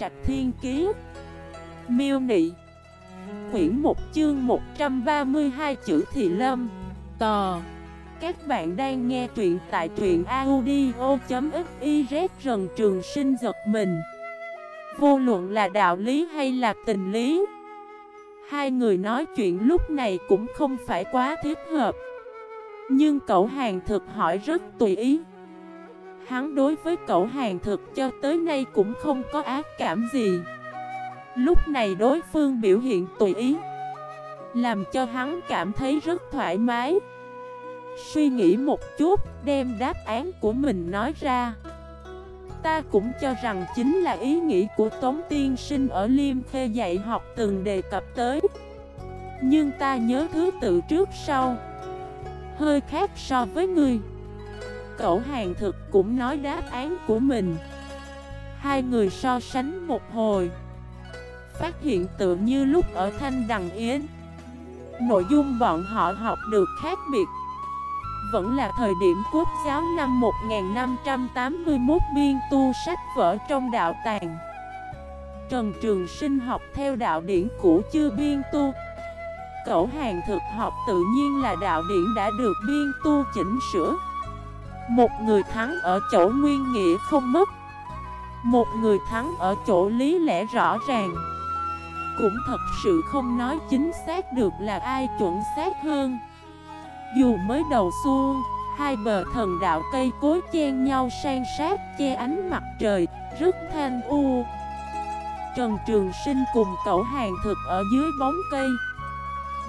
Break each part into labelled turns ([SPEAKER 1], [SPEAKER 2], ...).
[SPEAKER 1] Trạch Thiên Kiế Miêu Nị. Quyển 1 chương 132 chữ Thị Lâm. Tò. Các bạn đang nghe truyện tại truyện audio.xyz Rần trường sinh giật mình. Vô luận là đạo lý hay là tình lý, Hai người nói chuyện lúc này cũng không phải quá thiết hợp. Nhưng cậu hàng thực hỏi rất tùy ý. Hắn đối với cậu hàng thực cho tới nay cũng không có ác cảm gì. Lúc này đối phương biểu hiện tùy ý Làm cho hắn cảm thấy rất thoải mái. Suy nghĩ một chút, đem đáp án của mình nói ra. Ta cũng cho rằng chính là ý nghĩ của Tống Tiên Sinh ở Liêm Khê dạy học từng đề cập tới. Nhưng ta nhớ thứ tự trước sau Hơi khác so với ngươi Cậu hàng thực cũng nói đáp án của mình. Hai người so sánh một hồi. Phát hiện tự như lúc ở Thanh Đằng Yến. Nội dung bọn họ học được khác biệt. Vẫn là thời điểm quốc giáo năm 1581 biên tu sách vở trong đạo tàng. Trần Trường Sinh học theo đạo điển cũ chưa biên tu. Cậu hàng thực học tự nhiên là đạo điển đã được biên tu chỉnh sửa một người thắng ở chỗ nguyên nghĩa không mất. Một người thắng ở chỗ lý lẽ rõ ràng. Cũng thật sự không nói chính xác được là ai chuẩn xác hơn. Dù mới đầu xuông Hai bờ thần đạo cây cối chen nhau sang sát che ánh mặt trời, Rất thanh u. Trần Trường Sinh cùng cậu hàng thực ở dưới bóng cây.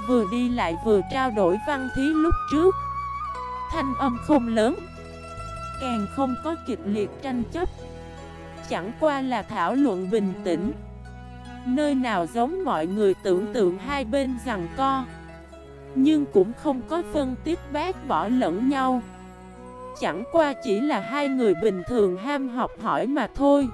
[SPEAKER 1] Vừa đi lại vừa trao đổi văn thí lúc trước. Thanh âm không lớn. Càng không có kịch liệt tranh chấp. Chẳng qua là thảo luận bình tĩnh. Nơi nào giống mọi người tưởng tượng hai bên rằng co, Nhưng cũng không có phân tích bác bỏ lẫn nhau. Chẳng qua chỉ là hai người bình thường ham học hỏi mà thôi.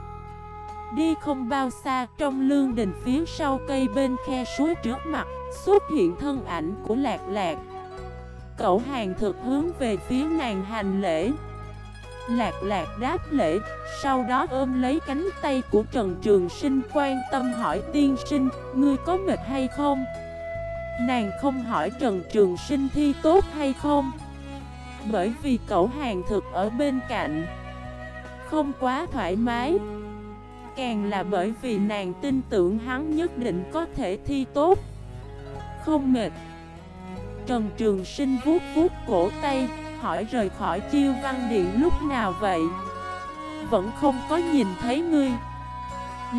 [SPEAKER 1] Đi không bao xa, trong lương đình phía sau cây bên khe suối trước mặt, Xuất hiện thân ảnh của lạc lạc. Cậu hàng thực hướng về phía nàng hành lễ. Lạc lạc đáp lễ, sau đó ôm lấy cánh tay của Trần Trường Sinh quan tâm hỏi tiên sinh, ngươi có mệt hay không? Nàng không hỏi Trần Trường Sinh thi tốt hay không? Bởi vì cậu hàng thực ở bên cạnh Không quá thoải mái Càng là bởi vì nàng tin tưởng hắn nhất định có thể thi tốt Không mệt Trần Trường Sinh vuốt vuốt cổ tay hỏi rời khỏi chiêu văn điện lúc nào vậy? Vẫn không có nhìn thấy ngươi.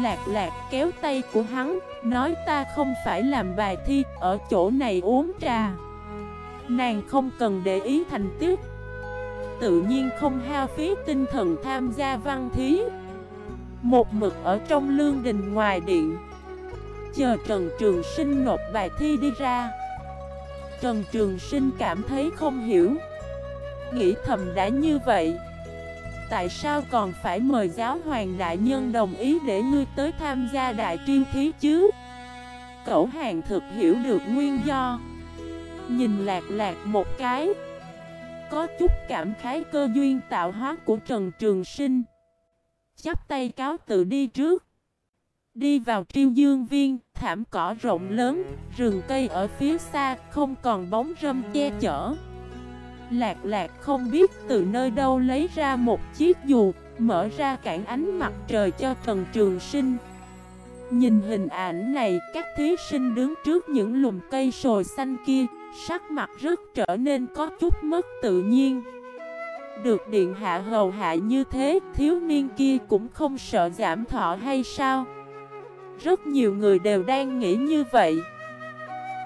[SPEAKER 1] Lạc lạc kéo tay của hắn, Nói ta không phải làm bài thi Ở chỗ này uống trà. Nàng không cần để ý thành tiếc Tự nhiên không hao phí tinh thần tham gia văn thí. Một mực ở trong lương đình ngoài điện. Chờ Trần Trường Sinh nộp bài thi đi ra. Trần Trường Sinh cảm thấy không hiểu. Nghĩ thầm đã như vậy. Tại sao còn phải mời giáo hoàng đại nhân đồng ý để ngươi tới tham gia đại triên thí chứ? Cậu hàng thực hiểu được nguyên do. Nhìn lạc lạc một cái. Có chút cảm khái cơ duyên tạo hóa của Trần Trường Sinh. Chắp tay cáo tự đi trước. Đi vào triêu dương viên, thảm cỏ rộng lớn, rừng cây ở phía xa, không còn bóng râm che chở. Lạc lạc không biết từ nơi đâu lấy ra một chiếc dù, Mở ra cản ánh mặt trời cho Trần Trường Sinh. Nhìn hình ảnh này, Các thí sinh đứng trước những lùm cây sồi xanh kia, Sắc mặt rất trở nên có chút mất tự nhiên. Được điện hạ hầu hạ như thế, Thiếu niên kia cũng không sợ giảm thọ hay sao? Rất nhiều người đều đang nghĩ như vậy.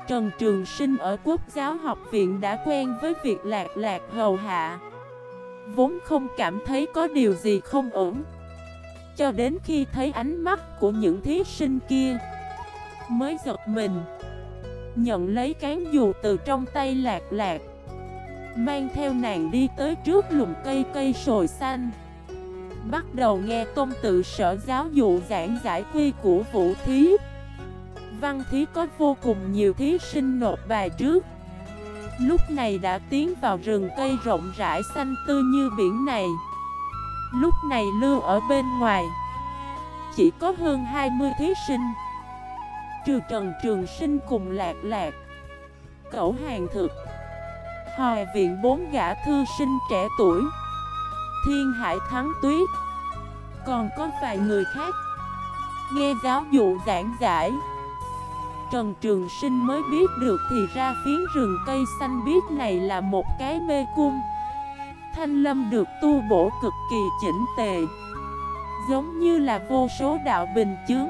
[SPEAKER 1] Trần Trường Sinh ở Quốc giáo học viện đã quen với việc lạc lạc hầu hạ. Vốn không cảm thấy có điều gì không ổn, Cho đến khi thấy ánh mắt của những thí sinh kia Mới giật mình, Nhận lấy cán dù từ trong tay lạc lạc, Mang theo nàng đi tới trước lùm cây cây sồi xanh. Bắt đầu nghe tôn tự sở giáo dụ giảng giải quy của vũ thí văn thí có vô cùng nhiều thí sinh nộp bài trước. Lúc này đã tiến vào rừng cây rộng rãi xanh tươi như biển này. Lúc này lưu ở bên ngoài, chỉ có hơn 20 thí sinh. Trừ Trần Trường Sinh cùng Lạc Lạc Cậu hàng thực Hòi viện bốn gã thư sinh trẻ tuổi, Thiên Hải Thắng Tuyết, Còn có vài người khác. Nghe giáo dụ giảng giải Trần Trường Sinh mới biết được thì ra phiến rừng cây xanh biếc này là một cái mê cung. Thanh lâm được tu bổ cực kỳ chỉnh tề, Giống như là vô số đạo bình chướng,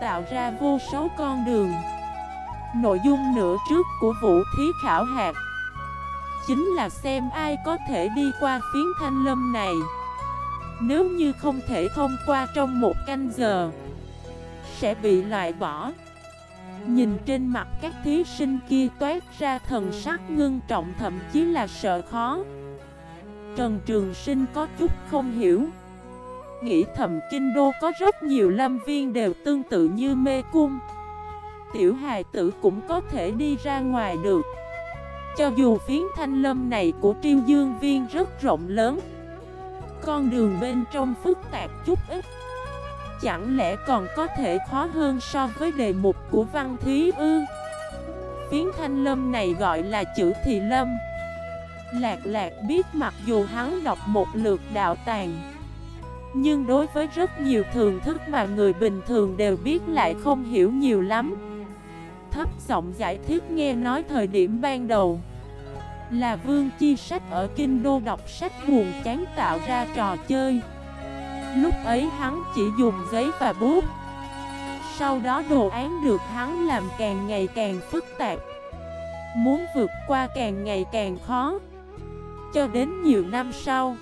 [SPEAKER 1] Tạo ra vô số con đường. Nội dung nửa trước của vũ thí khảo hạt Chính là xem ai có thể đi qua phiến thanh lâm này. Nếu như không thể thông qua trong một canh giờ, Sẽ bị loại bỏ. Nhìn trên mặt các thí sinh kia toát ra thần sắc ngưng trọng, thậm chí là sợ khó. Trần Trường Sinh có chút không hiểu. Nghĩ thầm kinh đô có rất nhiều lâm viên đều tương tự như mê cung. Tiểu hài tử cũng có thể đi ra ngoài được. Cho dù phiến thanh lâm này của triêu dương viên rất rộng lớn, Con đường bên trong phức tạp chút ít. Chẳng lẽ còn có thể khó hơn so với đề mục của văn thí ư? Phiến thanh lâm này gọi là chữ thị lâm. Lạc lạc biết mặc dù hắn đọc một lượt đạo tàng, Nhưng đối với rất nhiều thường thức mà người bình thường đều biết lại không hiểu nhiều lắm. Thấp giọng giải thích nghe nói thời điểm ban đầu Là Vương Chi Sách ở Kinh Đô đọc sách buồn chán tạo ra trò chơi. Lúc ấy hắn chỉ dùng giấy và bút. Sau đó đồ án được hắn làm càng ngày càng phức tạp. Muốn vượt qua càng ngày càng khó. Cho đến nhiều năm sau,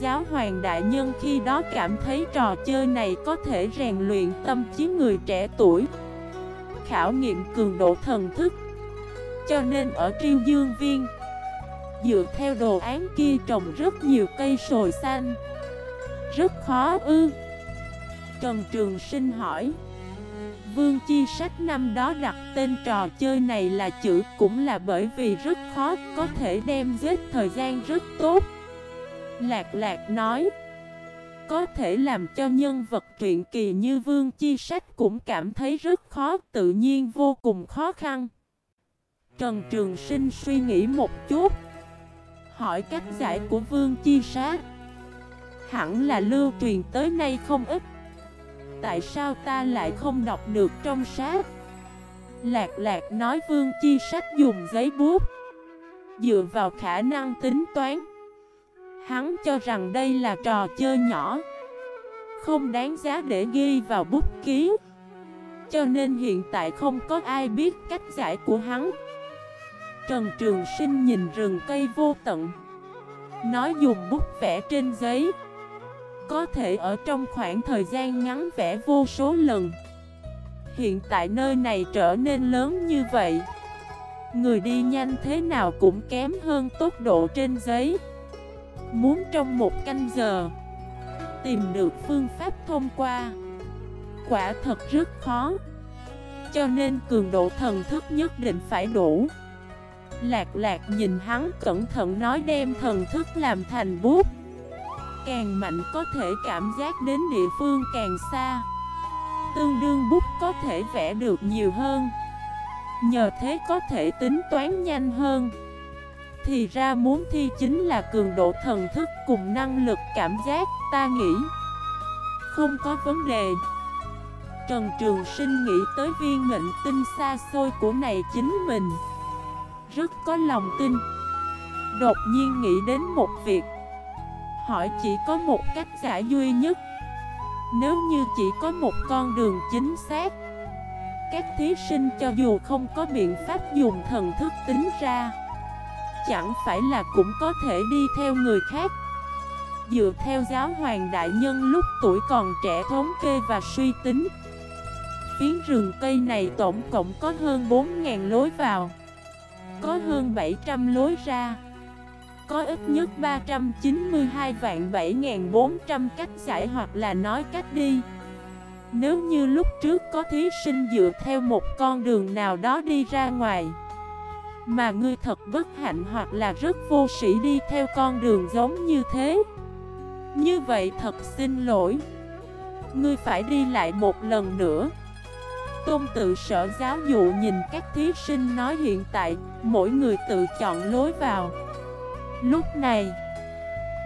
[SPEAKER 1] Giáo hoàng đại nhân khi đó cảm thấy trò chơi này có thể rèn luyện tâm trí người trẻ tuổi, Khảo nghiệm cường độ thần thức. Cho nên ở Triêu Dương Viên, Dựa theo đồ án kia trồng rất nhiều cây sồi xanh. Rất khó ư. Trần Trường Sinh hỏi. Vương Chi Sách năm đó đặt tên trò chơi này là chữ cũng là bởi vì rất khó có thể đem giết thời gian rất tốt. Lạc Lạc nói. Có thể làm cho nhân vật truyện kỳ như Vương Chi Sách cũng cảm thấy rất khó, tự nhiên vô cùng khó khăn. Trần Trường Sinh suy nghĩ một chút. Hỏi cách giải của Vương Chi Sách. Hẳn là lưu truyền tới nay không ít. Tại sao ta lại không đọc được trong sách? Lạc lạc nói vương chi sách dùng giấy bút. Dựa vào khả năng tính toán, Hắn cho rằng đây là trò chơi nhỏ, Không đáng giá để ghi vào bút ký. Cho nên hiện tại không có ai biết cách giải của hắn. Trần Trường Sinh nhìn rừng cây vô tận, Nói dùng bút vẽ trên giấy có thể ở trong khoảng thời gian ngắn vẽ vô số lần. Hiện tại nơi này trở nên lớn như vậy. Người đi nhanh thế nào cũng kém hơn tốc độ trên giấy. Muốn trong một canh giờ, Tìm được phương pháp thông qua, Quả thật rất khó. Cho nên cường độ thần thức nhất định phải đủ. Lạc lạc nhìn hắn cẩn thận nói đem thần thức làm thành bút. Càng mạnh có thể cảm giác đến địa phương càng xa. Tương đương bút có thể vẽ được nhiều hơn. Nhờ thế có thể tính toán nhanh hơn. Thì ra muốn thi chính là cường độ thần thức cùng năng lực cảm giác, Ta nghĩ. Không có vấn đề. Trần Trường Sinh nghĩ tới viên mệnh tinh xa xôi của này chính mình. Rất có lòng tin. Đột nhiên nghĩ đến một việc hỏi chỉ có một cách giải duy nhất. Nếu như chỉ có một con đường chính xác, Các thí sinh cho dù không có biện pháp dùng thần thức tính ra, Chẳng phải là cũng có thể đi theo người khác. Dựa theo giáo hoàng đại nhân lúc tuổi còn trẻ thống kê và suy tính, Phiến rừng cây này tổng cộng có hơn 4.000 lối vào, Có hơn 700 lối ra có ít nhất 392 vạn 7.400 cách giải hoặc là nói cách đi. Nếu như lúc trước có thí sinh dựa theo một con đường nào đó đi ra ngoài, Mà ngươi thật bất hạnh hoặc là rất vô sĩ đi theo con đường giống như thế, Như vậy thật xin lỗi. Ngươi phải đi lại một lần nữa. Tôn tự sở giáo dụ nhìn các thí sinh nói hiện tại, Mỗi người tự chọn lối vào. Lúc này,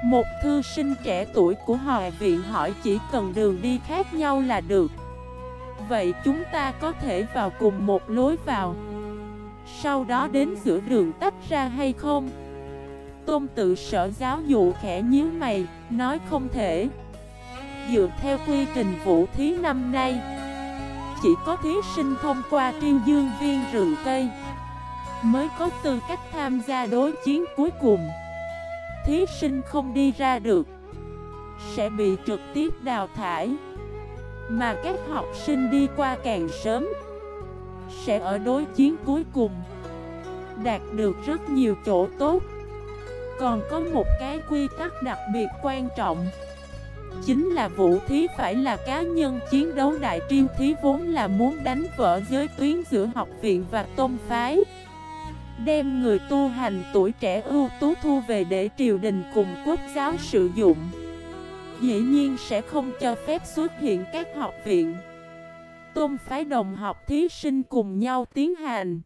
[SPEAKER 1] Một thư sinh trẻ tuổi của hòa viện hỏi chỉ cần đường đi khác nhau là được. Vậy chúng ta có thể vào cùng một lối vào. Sau đó đến giữa đường tách ra hay không? Tôn tự sở giáo dụ khẽ nhíu mày, Nói không thể. Dựa theo quy trình vũ thí năm nay, Chỉ có thí sinh thông qua triêu dương viên rừng cây Mới có tư cách tham gia đối chiến cuối cùng. Thí sinh không đi ra được. Sẽ bị trực tiếp đào thải. Mà các học sinh đi qua càng sớm, Sẽ ở đối chiến cuối cùng, Đạt được rất nhiều chỗ tốt. Còn có một cái quy tắc đặc biệt quan trọng, Chính là vũ thí phải là cá nhân chiến đấu. Đại triêu thí vốn là muốn đánh vỡ giới tuyến giữa học viện và tôn phái. Đem người tu hành tuổi trẻ ưu tú thu về để triều đình cùng quốc giáo sử dụng. Dĩ nhiên sẽ không cho phép xuất hiện các học viện. Tôn phái đồng học thí sinh cùng nhau tiến hành.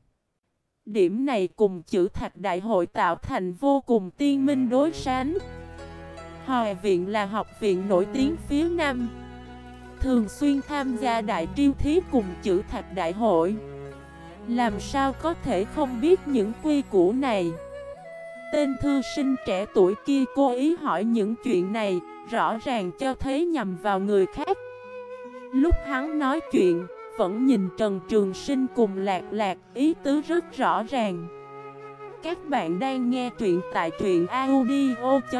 [SPEAKER 1] Điểm này cùng chữ thạch đại hội tạo thành vô cùng tiên minh đối sánh. Hòa viện là học viện nổi tiếng phía Nam. Thường xuyên tham gia đại triêu thí cùng chữ thạch đại hội. Làm sao có thể không biết những quy củ này? Tên thư sinh trẻ tuổi kia cố ý hỏi những chuyện này, Rõ ràng cho thấy nhầm vào người khác. Lúc hắn nói chuyện, Vẫn nhìn Trần Trường Sinh cùng lạc lạc, Ý tứ rất rõ ràng. Các bạn đang nghe truyện tại truyện audio.fif